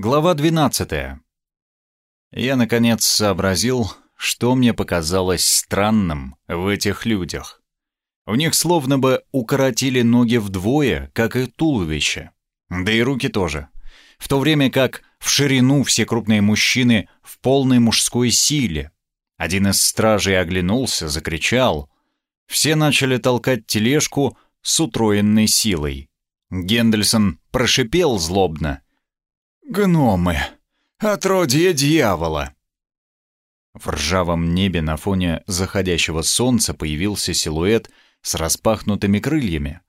Глава 12. Я, наконец, сообразил, что мне показалось странным в этих людях. У них словно бы укоротили ноги вдвое, как и туловище. Да и руки тоже. В то время как в ширину все крупные мужчины в полной мужской силе. Один из стражей оглянулся, закричал. Все начали толкать тележку с утроенной силой. Гендельсон прошипел злобно — «Гномы! Отродье дьявола!» В ржавом небе на фоне заходящего солнца появился силуэт с распахнутыми крыльями.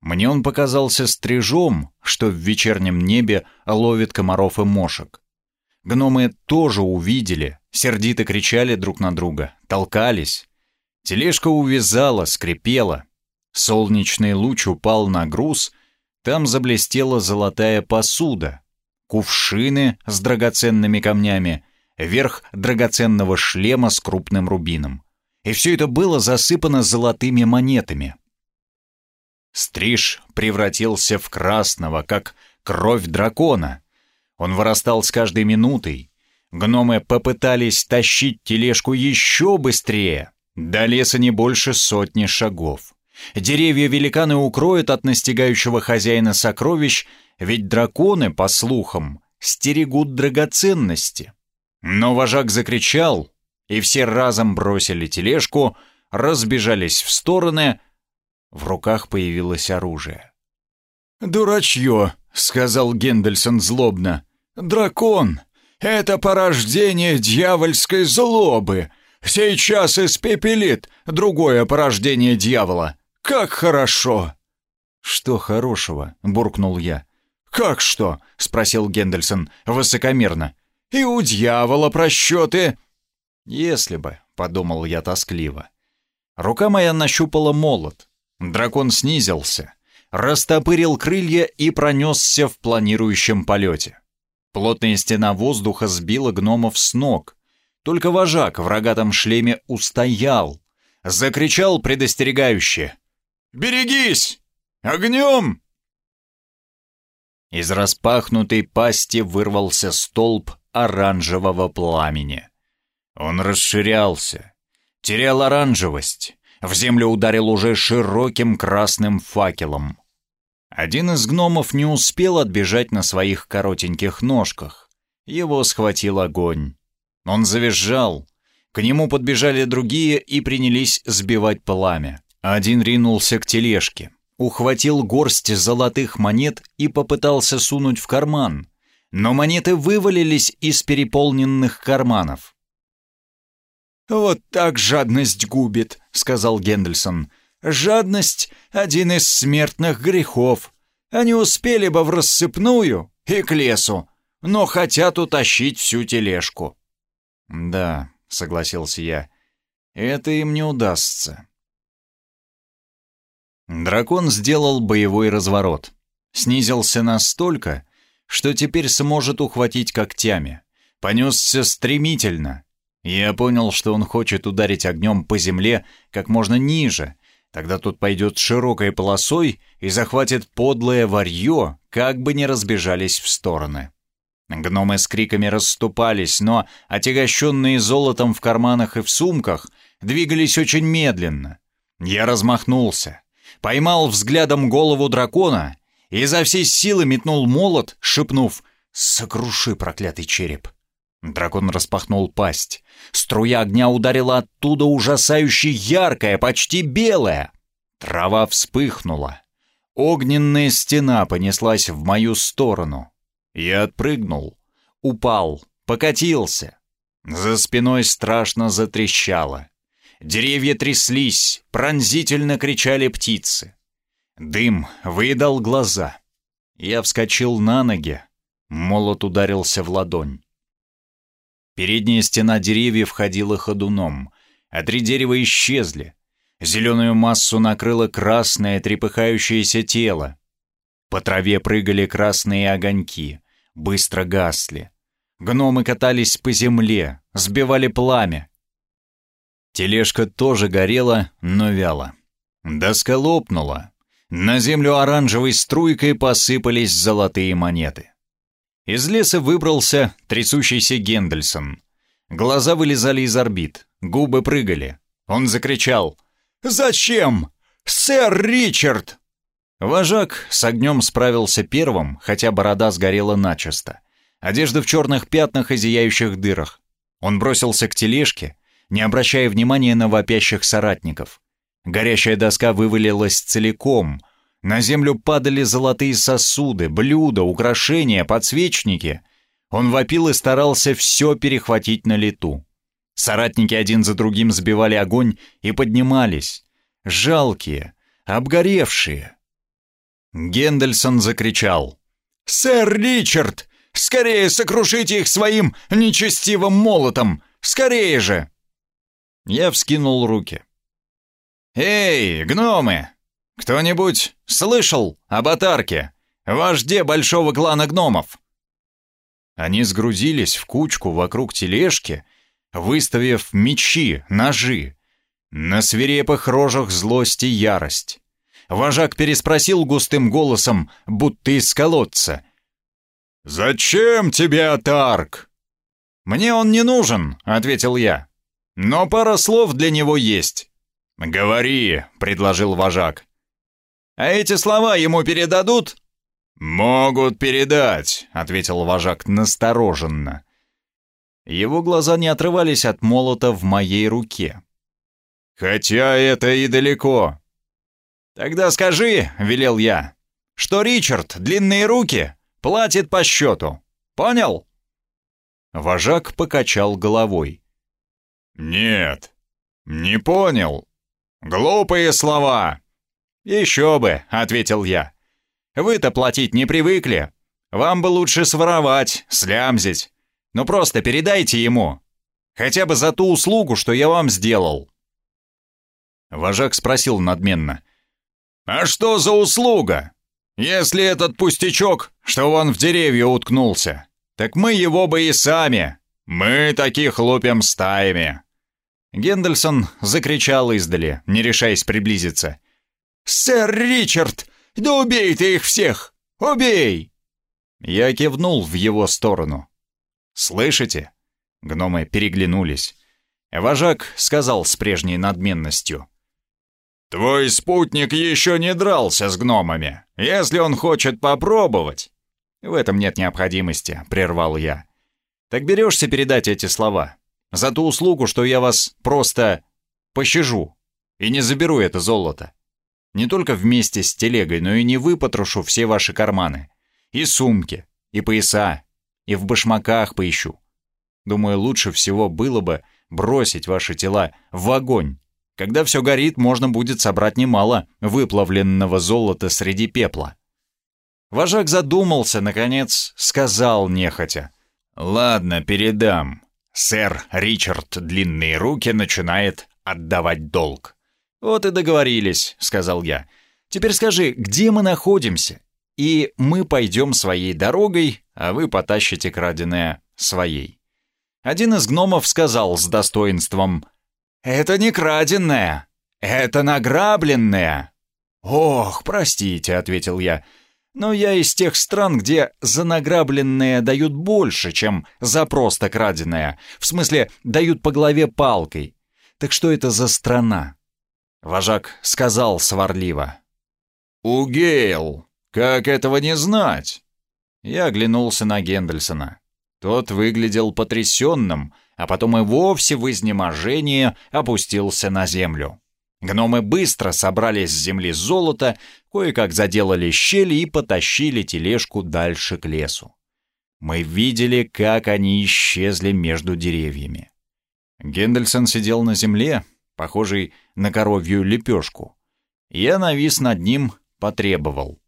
Мне он показался стрижом, что в вечернем небе ловит комаров и мошек. Гномы тоже увидели, сердито кричали друг на друга, толкались. Тележка увязала, скрипела. Солнечный луч упал на груз, там заблестела золотая посуда — кувшины с драгоценными камнями, верх драгоценного шлема с крупным рубином. И все это было засыпано золотыми монетами. Стриж превратился в красного, как кровь дракона. Он вырастал с каждой минутой. Гномы попытались тащить тележку еще быстрее. До леса не больше сотни шагов. Деревья великаны укроют от настигающего хозяина сокровищ ведь драконы, по слухам, стерегут драгоценности. Но вожак закричал, и все разом бросили тележку, разбежались в стороны. В руках появилось оружие. «Дурачье», — сказал Гендельсон злобно. «Дракон! Это порождение дьявольской злобы! Сейчас испепелит другое порождение дьявола! Как хорошо!» «Что хорошего?» — буркнул я. «Как что?» — спросил Гендельсон высокомерно. «И у дьявола просчеты!» «Если бы», — подумал я тоскливо. Рука моя нащупала молот. Дракон снизился, растопырил крылья и пронесся в планирующем полете. Плотная стена воздуха сбила гномов с ног. Только вожак в рогатом шлеме устоял. Закричал предостерегающе. «Берегись! Огнем!» Из распахнутой пасти вырвался столб оранжевого пламени. Он расширялся, терял оранжевость, в землю ударил уже широким красным факелом. Один из гномов не успел отбежать на своих коротеньких ножках. Его схватил огонь. Он завизжал. К нему подбежали другие и принялись сбивать пламя. Один ринулся к тележке ухватил горсть золотых монет и попытался сунуть в карман, но монеты вывалились из переполненных карманов. «Вот так жадность губит», — сказал Гендельсон. «Жадность — один из смертных грехов. Они успели бы в рассыпную и к лесу, но хотят утащить всю тележку». «Да», — согласился я, — «это им не удастся». Дракон сделал боевой разворот. Снизился настолько, что теперь сможет ухватить когтями. Понесся стремительно. Я понял, что он хочет ударить огнем по земле как можно ниже. Тогда тут пойдет широкой полосой и захватит подлое варье, как бы не разбежались в стороны. Гномы с криками расступались, но, отягощенные золотом в карманах и в сумках, двигались очень медленно. Я размахнулся поймал взглядом голову дракона и изо всей силы метнул молот, шепнув «Сокруши проклятый череп!». Дракон распахнул пасть. Струя огня ударила оттуда ужасающе яркая, почти белая. Трава вспыхнула. Огненная стена понеслась в мою сторону. Я отпрыгнул, упал, покатился. За спиной страшно затрещало. Деревья тряслись, пронзительно кричали птицы. Дым выедал глаза. Я вскочил на ноги. Молот ударился в ладонь. Передняя стена деревьев ходила ходуном, а три дерева исчезли. Зеленую массу накрыло красное трепыхающееся тело. По траве прыгали красные огоньки, быстро гасли. Гномы катались по земле, сбивали пламя. Тележка тоже горела, но вяло. Доска лопнула. На землю оранжевой струйкой посыпались золотые монеты. Из леса выбрался трясущийся Гендельсон. Глаза вылезали из орбит, губы прыгали. Он закричал «Зачем? Сэр Ричард!» Вожак с огнем справился первым, хотя борода сгорела начисто. Одежда в черных пятнах и зияющих дырах. Он бросился к тележке, не обращая внимания на вопящих соратников. Горящая доска вывалилась целиком. На землю падали золотые сосуды, блюда, украшения, подсвечники. Он вопил и старался все перехватить на лету. Соратники один за другим сбивали огонь и поднимались. Жалкие, обгоревшие. Гендельсон закричал. «Сэр Ричард! Скорее сокрушите их своим нечестивым молотом! Скорее же!» Я вскинул руки. «Эй, гномы! Кто-нибудь слышал об Атарке, вожде большого клана гномов?» Они сгрузились в кучку вокруг тележки, выставив мечи, ножи. На свирепых рожах злость и ярость. Вожак переспросил густым голосом, будто из колодца. «Зачем тебе Атарк?» «Мне он не нужен», — ответил я. «Но пара слов для него есть». «Говори», — предложил вожак. «А эти слова ему передадут?» «Могут передать», — ответил вожак настороженно. Его глаза не отрывались от молота в моей руке. «Хотя это и далеко». «Тогда скажи», — велел я, — «что Ричард, длинные руки, платит по счету. Понял?» Вожак покачал головой. «Нет, не понял. Глупые слова». «Еще бы», — ответил я. «Вы-то платить не привыкли. Вам бы лучше своровать, слямзить. Ну просто передайте ему. Хотя бы за ту услугу, что я вам сделал». Вожак спросил надменно. «А что за услуга? Если этот пустячок, что он в деревья уткнулся, так мы его бы и сами. Мы таких лупим стаями». Гендельсон закричал издали, не решаясь приблизиться. «Сэр Ричард, да убей ты их всех! Убей!» Я кивнул в его сторону. «Слышите?» Гномы переглянулись. Вожак сказал с прежней надменностью. «Твой спутник еще не дрался с гномами. Если он хочет попробовать...» «В этом нет необходимости», — прервал я. «Так берешься передать эти слова? За ту услугу, что я вас просто пощажу и не заберу это золото. Не только вместе с телегой, но и не выпотрошу все ваши карманы. И сумки, и пояса, и в башмаках поищу. Думаю, лучше всего было бы бросить ваши тела в огонь. Когда все горит, можно будет собрать немало выплавленного золота среди пепла. Вожак задумался, наконец, сказал нехотя. «Ладно, передам. Сэр Ричард Длинные Руки начинает отдавать долг». «Вот и договорились», — сказал я. «Теперь скажи, где мы находимся? И мы пойдем своей дорогой, а вы потащите краденое своей. Один из гномов сказал с достоинством, «Это не краденое, это награбленное». «Ох, простите», — ответил я, «но я из тех стран, где за награбленное дают больше, чем за просто краденое, в смысле дают по голове палкой. Так что это за страна?» Вожак сказал сварливо. «Угейл, как этого не знать?» Я оглянулся на Гендельсона. Тот выглядел потрясенным, а потом и вовсе в изнеможении опустился на землю. Гномы быстро собрали с земли золото, кое-как заделали щели и потащили тележку дальше к лесу. Мы видели, как они исчезли между деревьями. Гендельсон сидел на земле, похожий на коровью лепешку. Я навис над ним, потребовал.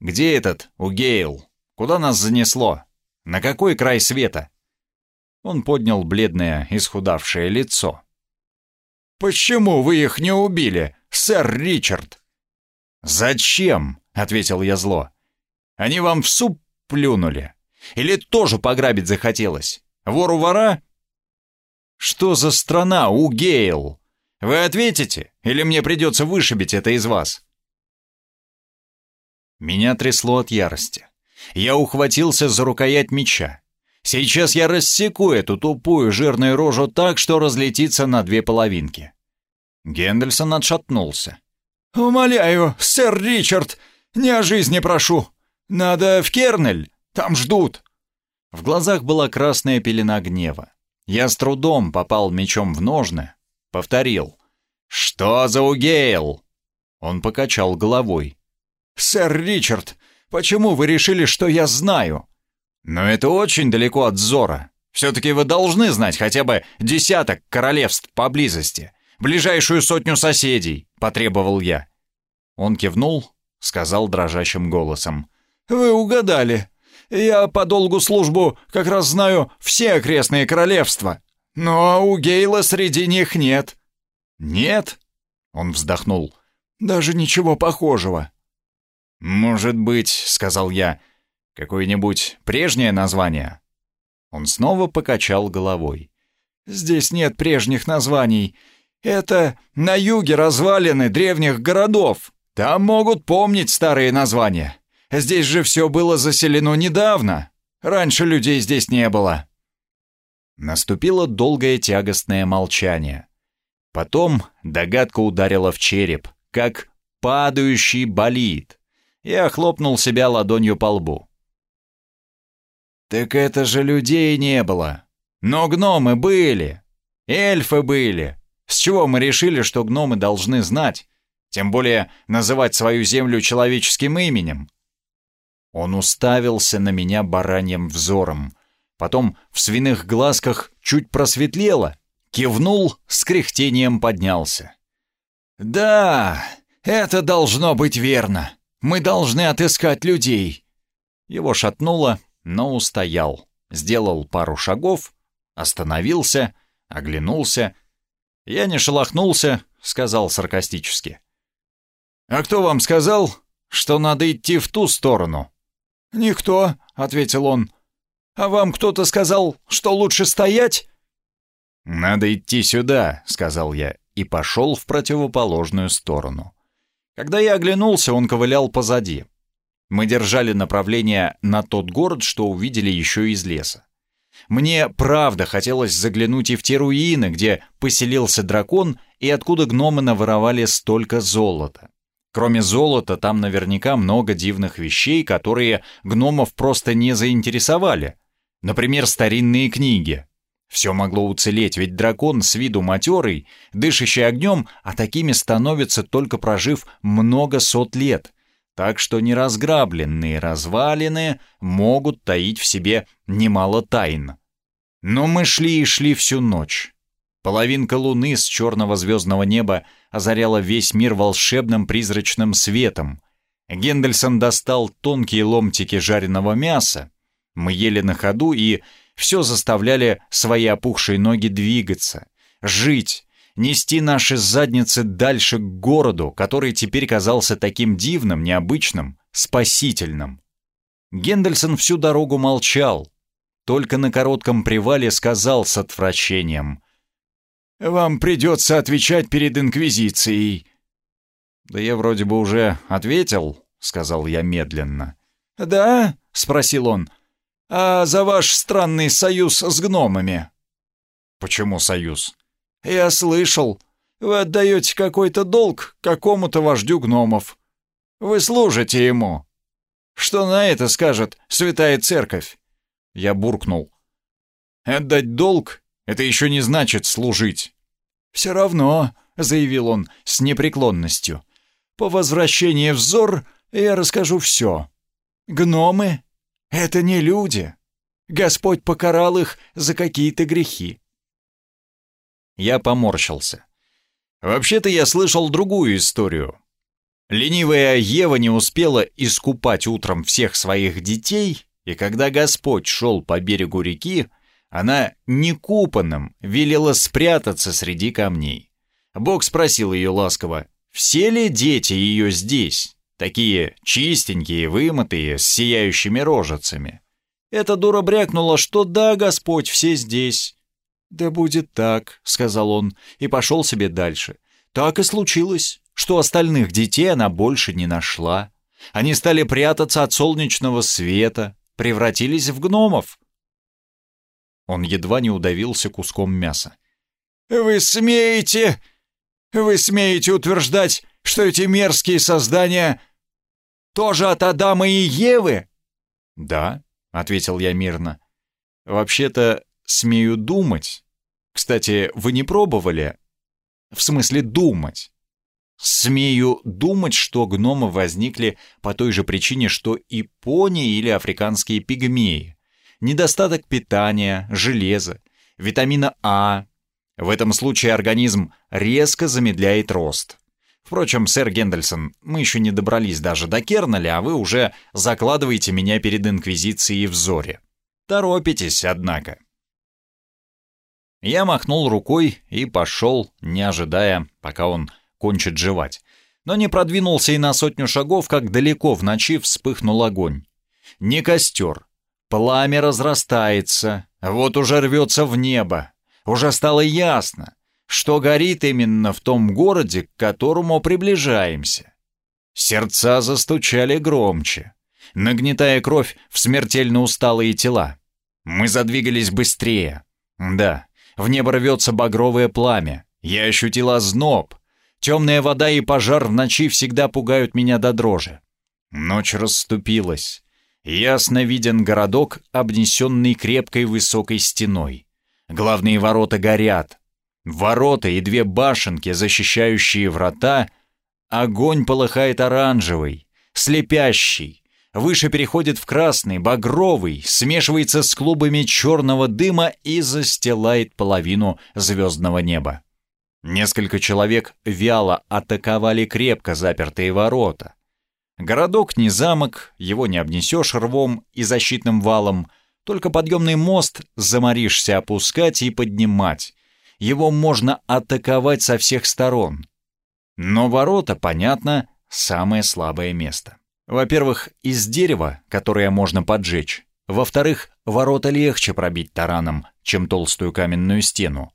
«Где этот Угейл?» Куда нас занесло? На какой край света?» Он поднял бледное, исхудавшее лицо. «Почему вы их не убили, сэр Ричард?» «Зачем?» — ответил я зло. «Они вам в суп плюнули? Или тоже пограбить захотелось? Вору вора?» «Что за страна, Угейл? Вы ответите, или мне придется вышибить это из вас?» Меня трясло от ярости. Я ухватился за рукоять меча. Сейчас я рассеку эту тупую жирную рожу так, что разлетится на две половинки. Гендельсон отшатнулся. «Умоляю, сэр Ричард, не о жизни прошу. Надо в Кернель, там ждут». В глазах была красная пелена гнева. Я с трудом попал мечом в ножны, повторил. «Что за угейл?» Он покачал головой. «Сэр Ричард, почему вы решили, что я знаю?» «Но это очень далеко от Зора. Все-таки вы должны знать хотя бы десяток королевств поблизости, ближайшую сотню соседей», — потребовал я. Он кивнул, сказал дрожащим голосом. «Вы угадали. Я по долгу службу как раз знаю все окрестные королевства, но у Гейла среди них нет». «Нет?» — он вздохнул. «Даже ничего похожего». «Может быть, — сказал я, — какое-нибудь прежнее название?» Он снова покачал головой. «Здесь нет прежних названий. Это на юге развалины древних городов. Там могут помнить старые названия. Здесь же все было заселено недавно. Раньше людей здесь не было». Наступило долгое тягостное молчание. Потом догадка ударила в череп, как падающий болид. Я хлопнул себя ладонью по лбу. «Так это же людей не было. Но гномы были. Эльфы были. С чего мы решили, что гномы должны знать? Тем более называть свою землю человеческим именем?» Он уставился на меня бараньим взором. Потом в свиных глазках чуть просветлело — Кивнул, с кряхтением поднялся. «Да, это должно быть верно. Мы должны отыскать людей». Его шатнуло, но устоял. Сделал пару шагов, остановился, оглянулся. «Я не шелохнулся», — сказал саркастически. «А кто вам сказал, что надо идти в ту сторону?» «Никто», — ответил он. «А вам кто-то сказал, что лучше стоять?» «Надо идти сюда», — сказал я, и пошел в противоположную сторону. Когда я оглянулся, он ковылял позади. Мы держали направление на тот город, что увидели еще из леса. Мне правда хотелось заглянуть и в те руины, где поселился дракон и откуда гномы наворовали столько золота. Кроме золота, там наверняка много дивных вещей, которые гномов просто не заинтересовали. Например, старинные книги, все могло уцелеть, ведь дракон с виду матерый, дышащий огнем, а такими становятся только прожив много сот лет. Так что неразграбленные развалины могут таить в себе немало тайн. Но мы шли и шли всю ночь. Половинка луны с черного звездного неба озаряла весь мир волшебным призрачным светом. Гендельсон достал тонкие ломтики жареного мяса. Мы ели на ходу и все заставляли свои опухшие ноги двигаться, жить, нести наши задницы дальше к городу, который теперь казался таким дивным, необычным, спасительным. Гендельсон всю дорогу молчал, только на коротком привале сказал с отвращением. «Вам придется отвечать перед Инквизицией». «Да я вроде бы уже ответил», — сказал я медленно. «Да?» — спросил он а за ваш странный союз с гномами». «Почему союз?» «Я слышал. Вы отдаете какой-то долг какому-то вождю гномов. Вы служите ему. Что на это скажет Святая Церковь?» Я буркнул. «Отдать долг — это еще не значит служить». «Все равно», — заявил он с непреклонностью, — «по возвращении в Зор я расскажу все. Гномы это не люди. Господь покарал их за какие-то грехи. Я поморщился. Вообще-то я слышал другую историю. Ленивая Ева не успела искупать утром всех своих детей, и когда Господь шел по берегу реки, она некупанным велела спрятаться среди камней. Бог спросил ее ласково, все ли дети ее здесь? такие чистенькие, вымытые, с сияющими рожицами. Эта дура брякнула, что да, Господь, все здесь. «Да будет так», — сказал он, и пошел себе дальше. Так и случилось, что остальных детей она больше не нашла. Они стали прятаться от солнечного света, превратились в гномов. Он едва не удавился куском мяса. «Вы смеете... Вы смеете утверждать, что эти мерзкие создания тоже от Адама и Евы?» «Да», — ответил я мирно. «Вообще-то, смею думать. Кстати, вы не пробовали? В смысле думать. Смею думать, что гномы возникли по той же причине, что и пони или африканские пигмеи. Недостаток питания, железа, витамина А. В этом случае организм резко замедляет рост. Впрочем, сэр Гендельсон, мы еще не добрались даже до Керналя, а вы уже закладываете меня перед Инквизицией в зоре. Торопитесь, однако. Я махнул рукой и пошел, не ожидая, пока он кончит жевать. Но не продвинулся и на сотню шагов, как далеко в ночи вспыхнул огонь. Не костер. Пламя разрастается, вот уже рвется в небо. Уже стало ясно, что горит именно в том городе, к которому приближаемся. Сердца застучали громче, нагнетая кровь в смертельно усталые тела. Мы задвигались быстрее. Да, в небо рвется багровое пламя. Я ощутил озноб, Темная вода и пожар в ночи всегда пугают меня до дрожи. Ночь расступилась. Ясно виден городок, обнесенный крепкой высокой стеной. Главные ворота горят. Ворота и две башенки, защищающие врата. Огонь полыхает оранжевый, слепящий. Выше переходит в красный, багровый, смешивается с клубами черного дыма и застилает половину звездного неба. Несколько человек вяло атаковали крепко запертые ворота. Городок не замок, его не обнесешь рвом и защитным валом, только подъемный мост заморишься опускать и поднимать. Его можно атаковать со всех сторон. Но ворота, понятно, самое слабое место. Во-первых, из дерева, которое можно поджечь. Во-вторых, ворота легче пробить тараном, чем толстую каменную стену.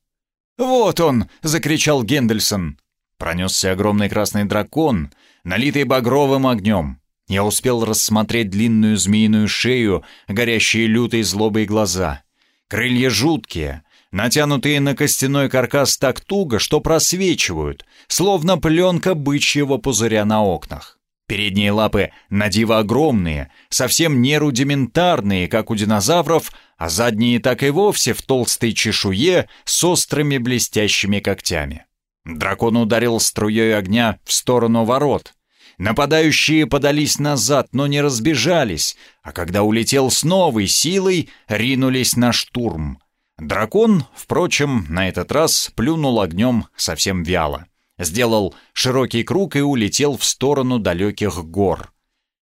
«Вот он!» — закричал Гендельсон. Пронесся огромный красный дракон, налитый багровым огнем. Я успел рассмотреть длинную змеиную шею, горящие лютой злобой глаза. Крылья жуткие, натянутые на костяной каркас так туго, что просвечивают, словно пленка бычьего пузыря на окнах. Передние лапы надиво огромные, совсем не рудиментарные, как у динозавров, а задние так и вовсе в толстой чешуе с острыми блестящими когтями. Дракон ударил струей огня в сторону ворот. Нападающие подались назад, но не разбежались, а когда улетел с новой силой, ринулись на штурм. Дракон, впрочем, на этот раз плюнул огнем совсем вяло. Сделал широкий круг и улетел в сторону далеких гор.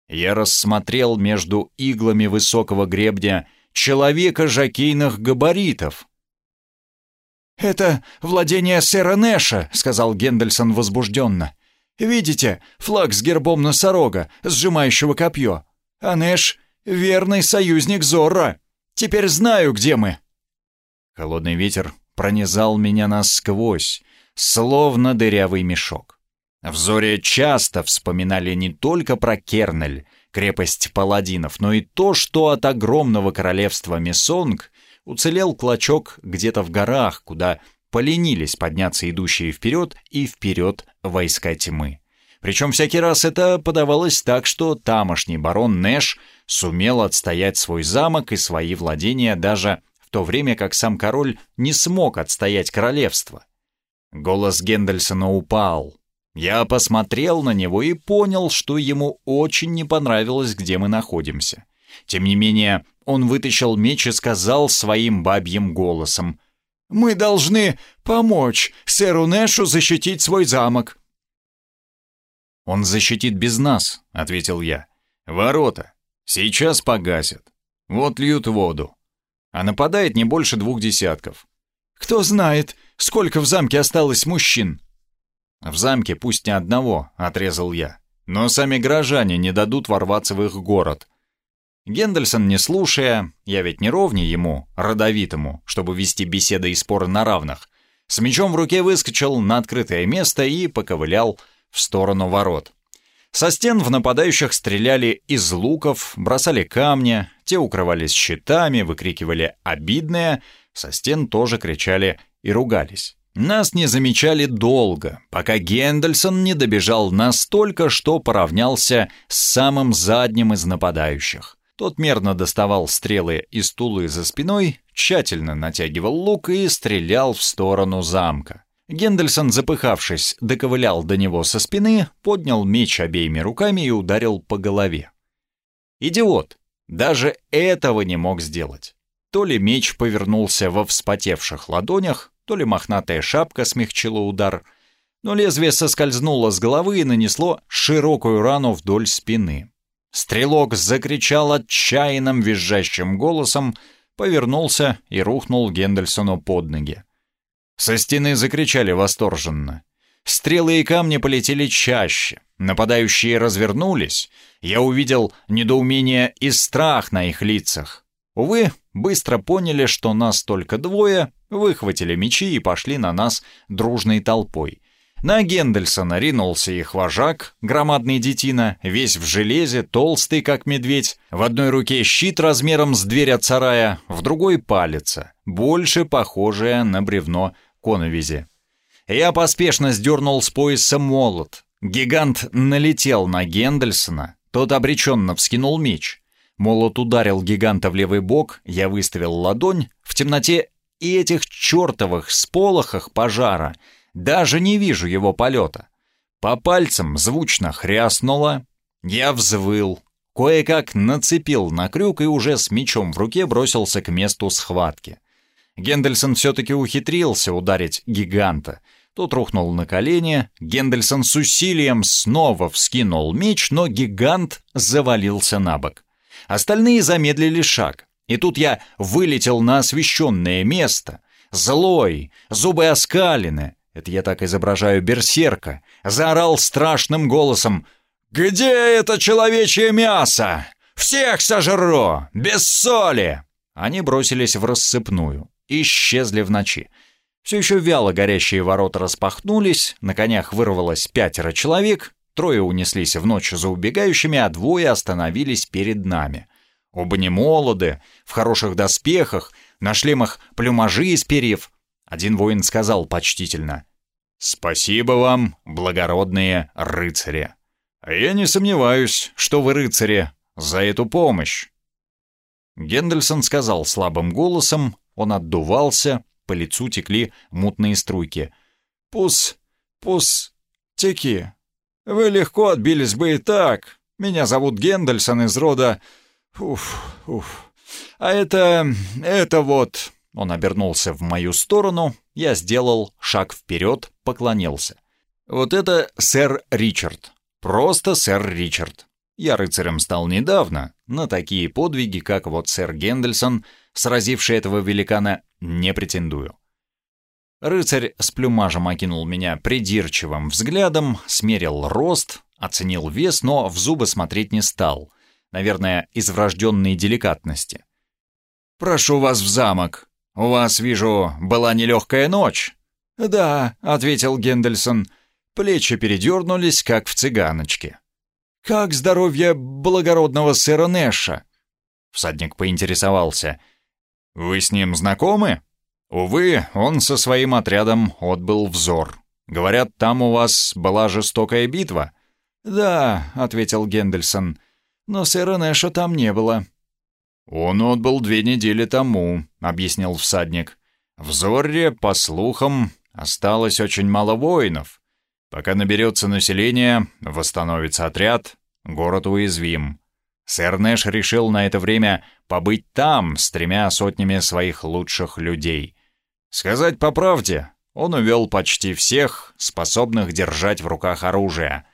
Я рассмотрел между иглами высокого гребня человека жакейных габаритов. «Это владение сэра Нэша», — сказал Гендельсон возбужденно. «Видите, флаг с гербом носорога, сжимающего копье. А Нэш — верный союзник Зорро. Теперь знаю, где мы». Холодный ветер пронизал меня насквозь, словно дырявый мешок. В Зоре часто вспоминали не только про Кернель, крепость паладинов, но и то, что от огромного королевства Месонг уцелел клочок где-то в горах, куда поленились подняться идущие вперед и вперед войска тьмы. Причем всякий раз это подавалось так, что тамошний барон Нэш сумел отстоять свой замок и свои владения даже в то время, как сам король не смог отстоять королевство. Голос Гендельсона упал, я посмотрел на него и понял, что ему очень не понравилось, где мы находимся. Тем не менее, он вытащил меч и сказал своим бабьим голосом. «Мы должны помочь сэру Нэшу защитить свой замок». «Он защитит без нас», — ответил я. «Ворота. Сейчас погасят. Вот льют воду. А нападает не больше двух десятков». «Кто знает, сколько в замке осталось мужчин?» «В замке пусть не одного», — отрезал я. «Но сами горожане не дадут ворваться в их город». Гендельсон, не слушая, я ведь не ровнее ему, родовитому, чтобы вести беседы и споры на равных, с мечом в руке выскочил на открытое место и поковылял в сторону ворот. Со стен в нападающих стреляли из луков, бросали камни, те укрывались щитами, выкрикивали «обидное», со стен тоже кричали и ругались. Нас не замечали долго, пока Гендельсон не добежал настолько, что поравнялся с самым задним из нападающих. Тот мерно доставал стрелы из тулы за спиной, тщательно натягивал лук и стрелял в сторону замка. Гендельсон, запыхавшись, доковылял до него со спины, поднял меч обеими руками и ударил по голове. Идиот! Даже этого не мог сделать. То ли меч повернулся во вспотевших ладонях, то ли мохнатая шапка смягчила удар, но лезвие соскользнуло с головы и нанесло широкую рану вдоль спины. Стрелок закричал отчаянным визжащим голосом, повернулся и рухнул Гендельсону под ноги. Со стены закричали восторженно. Стрелы и камни полетели чаще. Нападающие развернулись. Я увидел недоумение и страх на их лицах. Увы, быстро поняли, что нас только двое, выхватили мечи и пошли на нас дружной толпой. На Гендельсона ринулся их вожак, громадный детина, весь в железе, толстый, как медведь, в одной руке щит размером с дверь от сарая, в другой палица, больше похожая на бревно коновизи. Я поспешно сдернул с пояса молот. Гигант налетел на Гендельсона, тот обреченно вскинул меч. Молот ударил гиганта в левый бок, я выставил ладонь, в темноте и этих чертовых сполохах пожара — даже не вижу его полета. По пальцам звучно хряснуло. Я взвыл. Кое-как нацепил на крюк и уже с мечом в руке бросился к месту схватки. Гендельсон все-таки ухитрился ударить гиганта. Тот рухнул на колени, Гендельсон с усилием снова вскинул меч, но гигант завалился на бок. Остальные замедлили шаг, и тут я вылетел на освещенное место. Злой, зубы оскалены, это я так изображаю берсерка, заорал страшным голосом «Где это человечье мясо? Всех сожру! Без соли!» Они бросились в рассыпную, исчезли в ночи. Все еще вяло горящие ворота распахнулись, на конях вырвалось пятеро человек, трое унеслись в ночь за убегающими, а двое остановились перед нами. Оба не молоды, в хороших доспехах, на шлемах плюмажи из перьев, один воин сказал почтительно. «Спасибо вам, благородные рыцари. Я не сомневаюсь, что вы рыцари, за эту помощь». Гендельсон сказал слабым голосом, он отдувался, по лицу текли мутные струйки. «Пус, пус, теки. Вы легко отбились бы и так. Меня зовут Гендельсон из рода... Уф, уф. А это... это вот...» Он обернулся в мою сторону, я сделал шаг вперед, поклонился. «Вот это сэр Ричард. Просто сэр Ричард. Я рыцарем стал недавно, на такие подвиги, как вот сэр Гендельсон, сразивший этого великана, не претендую». Рыцарь с плюмажем окинул меня придирчивым взглядом, смерил рост, оценил вес, но в зубы смотреть не стал. Наверное, из врожденной деликатности. «Прошу вас в замок», «У вас, вижу, была нелегкая ночь». «Да», — ответил Гендельсон. Плечи передернулись, как в цыганочке. «Как здоровье благородного сэра Нэша?» Всадник поинтересовался. «Вы с ним знакомы?» «Увы, он со своим отрядом отбыл взор. Говорят, там у вас была жестокая битва». «Да», — ответил Гендельсон, — «но сэра Нэша там не было». «Он отбыл две недели тому», — объяснил всадник. «В Зорре, по слухам, осталось очень мало воинов. Пока наберется население, восстановится отряд, город уязвим. Сэр Нэш решил на это время побыть там с тремя сотнями своих лучших людей. Сказать по правде, он увел почти всех, способных держать в руках оружие.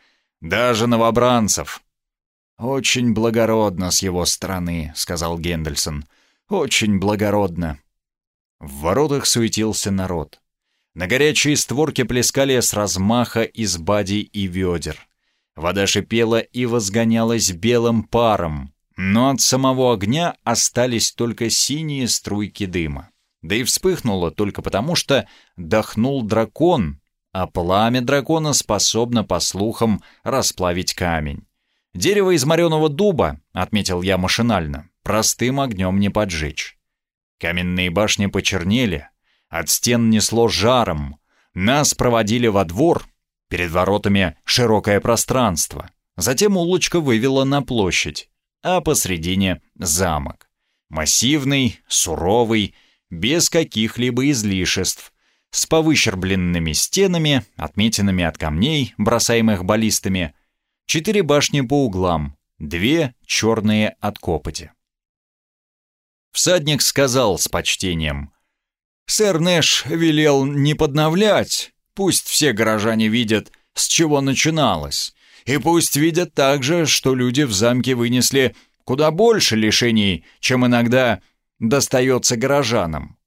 Даже новобранцев, «Очень благородно с его стороны», — сказал Гендельсон. «Очень благородно». В воротах суетился народ. На горячие створки плескали с размаха из бадей и ведер. Вода шипела и возгонялась белым паром, но от самого огня остались только синие струйки дыма. Да и вспыхнуло только потому, что дохнул дракон, а пламя дракона способно, по слухам, расплавить камень. Дерево из мореного дуба, отметил я машинально, простым огнем не поджечь. Каменные башни почернели, от стен несло жаром. Нас проводили во двор, перед воротами широкое пространство. Затем улочка вывела на площадь, а посредине замок. Массивный, суровый, без каких-либо излишеств, с повыщербленными стенами, отметинами от камней, бросаемых баллистами, четыре башни по углам, две черные от копоти. Всадник сказал с почтением, «Сэр Нэш велел не подновлять, пусть все горожане видят, с чего начиналось, и пусть видят также, что люди в замке вынесли куда больше лишений, чем иногда достается горожанам.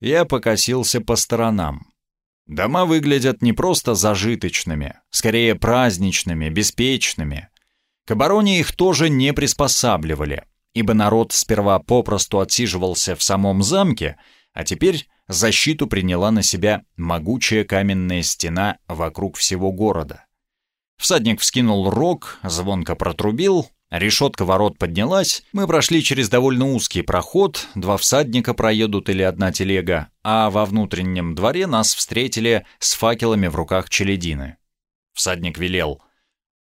Я покосился по сторонам. Дома выглядят не просто зажиточными, скорее праздничными, беспечными. К обороне их тоже не приспосабливали, ибо народ сперва попросту отсиживался в самом замке, а теперь защиту приняла на себя могучая каменная стена вокруг всего города. Всадник вскинул рог, звонко протрубил, решетка ворот поднялась, мы прошли через довольно узкий проход, два всадника проедут или одна телега, а во внутреннем дворе нас встретили с факелами в руках челядины. Всадник велел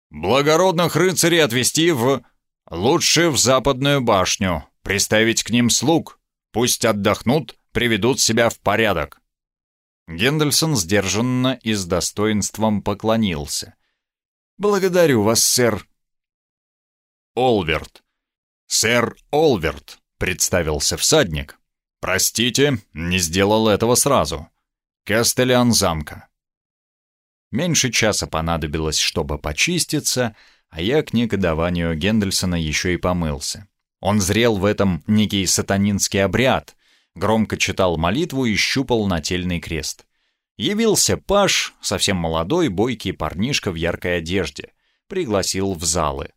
«Благородных рыцарей отвести в... лучше в западную башню, приставить к ним слуг, пусть отдохнут, приведут себя в порядок». Гендельсон сдержанно и с достоинством поклонился. «Благодарю вас, сэр». «Олверт». «Сэр Олверт», — представился всадник. «Простите, не сделал этого сразу. Кастелян замка». Меньше часа понадобилось, чтобы почиститься, а я к негодованию Гендельсона еще и помылся. Он зрел в этом некий сатанинский обряд, громко читал молитву и щупал нательный крест. Явился Паш, совсем молодой, бойкий парнишка в яркой одежде. Пригласил в залы.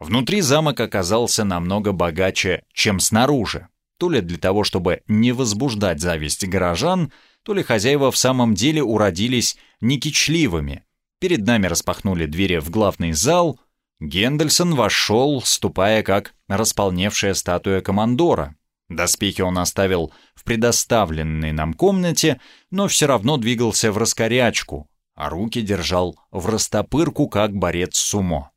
Внутри замок оказался намного богаче, чем снаружи. То ли для того, чтобы не возбуждать зависть горожан, то ли хозяева в самом деле уродились некичливыми. Перед нами распахнули двери в главный зал. Гендельсон вошел, ступая как располневшая статуя командора. Доспехи он оставил в предоставленной нам комнате, но все равно двигался в раскорячку, а руки держал в растопырку, как борец сумо.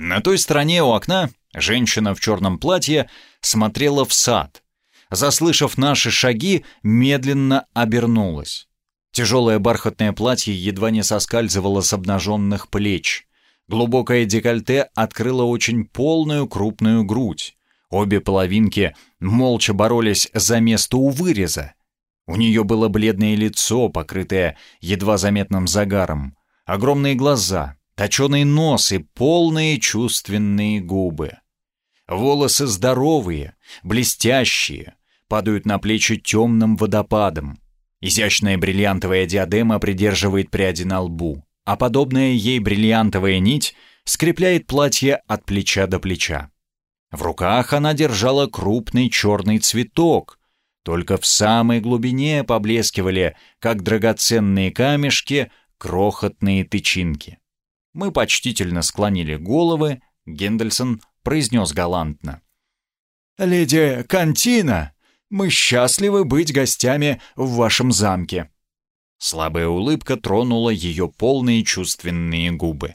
На той стороне у окна женщина в черном платье смотрела в сад. Заслышав наши шаги, медленно обернулась. Тяжелое бархатное платье едва не соскальзывало с обнаженных плеч. Глубокое декольте открыло очень полную крупную грудь. Обе половинки молча боролись за место у выреза. У нее было бледное лицо, покрытое едва заметным загаром, огромные глаза, точеный нос и полные чувственные губы. Волосы здоровые, блестящие, падают на плечи темным водопадом. Изящная бриллиантовая диадема придерживает пряди на лбу, а подобная ей бриллиантовая нить скрепляет платье от плеча до плеча. В руках она держала крупный черный цветок, только в самой глубине поблескивали, как драгоценные камешки, крохотные тычинки. Мы почтительно склонили головы, Гендельсон произнес галантно. «Леди Кантина, мы счастливы быть гостями в вашем замке». Слабая улыбка тронула ее полные чувственные губы.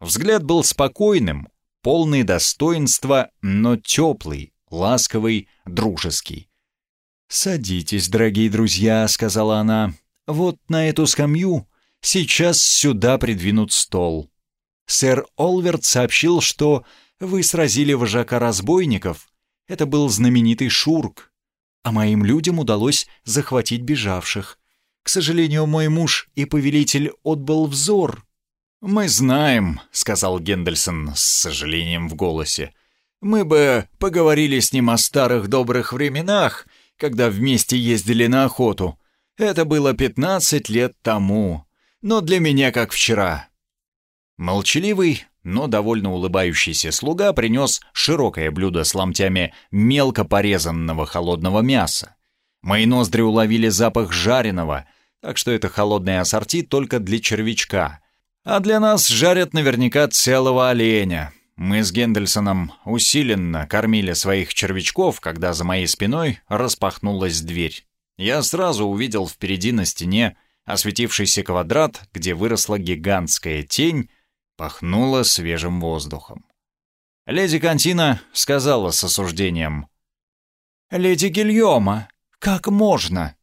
Взгляд был спокойным, полный достоинства, но теплый, ласковый, дружеский. «Садитесь, дорогие друзья», — сказала она. «Вот на эту скамью сейчас сюда придвинут стол. Сэр Олверт сообщил, что вы сразили вожака разбойников. Это был знаменитый Шурк. А моим людям удалось захватить бежавших. К сожалению, мой муж и повелитель отбыл взор. «Мы знаем», — сказал Гендельсон с сожалением в голосе. «Мы бы поговорили с ним о старых добрых временах, когда вместе ездили на охоту. Это было пятнадцать лет тому, но для меня как вчера». Молчаливый, но довольно улыбающийся слуга принес широкое блюдо с ломтями мелко порезанного холодного мяса. Мои ноздри уловили запах жареного, так что это холодное ассорти только для червячка. А для нас жарят наверняка целого оленя. Мы с Гендельсоном усиленно кормили своих червячков, когда за моей спиной распахнулась дверь. Я сразу увидел впереди на стене осветившийся квадрат, где выросла гигантская тень, пахнуло свежим воздухом. Леди Кантина сказала с осуждением. «Леди Гильома, как можно?